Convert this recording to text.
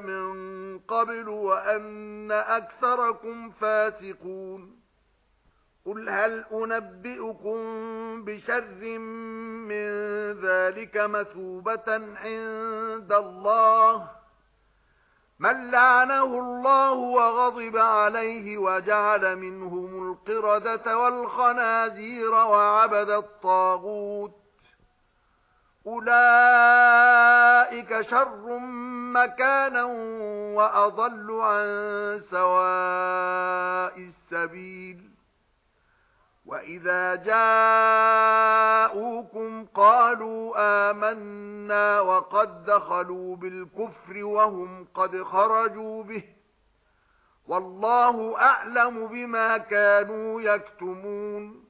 مِن قَبْلُ وَأَنَّ أَكْثَرَكُمْ فَاسِقُونَ. قُلْ هَلْ أُنَبِّئُكُم بِشَرٍّ مِّن ذَلِكَ مَثُوبَةً عِندَ اللَّهِ؟ مَن لَّعَنَهُ اللَّهُ وَغَضِبَ عَلَيْهِ وَجَعَلَ مِنْهُمُ الْقِرَدَةَ وَالْخَنَازِيرَ وَعَبَدَ الطَّاغُوتَ. أُولَئِكَ شَرٌّ مَّكَانًا وَأَضَلُّ عَن سَوَاءِ السَّبِيلِ. وَإِذَا جَاءُوكُمْ قَالُوا آمَنَّا وَقَدْ دَخَلُوا بِالْكُفْرِ وَهُمْ قَدْ خَرَجُوا بِهِ. وَاللَّهُ أَعْلَمُ بِمَا كَانُوا يَكْتُمُونَ.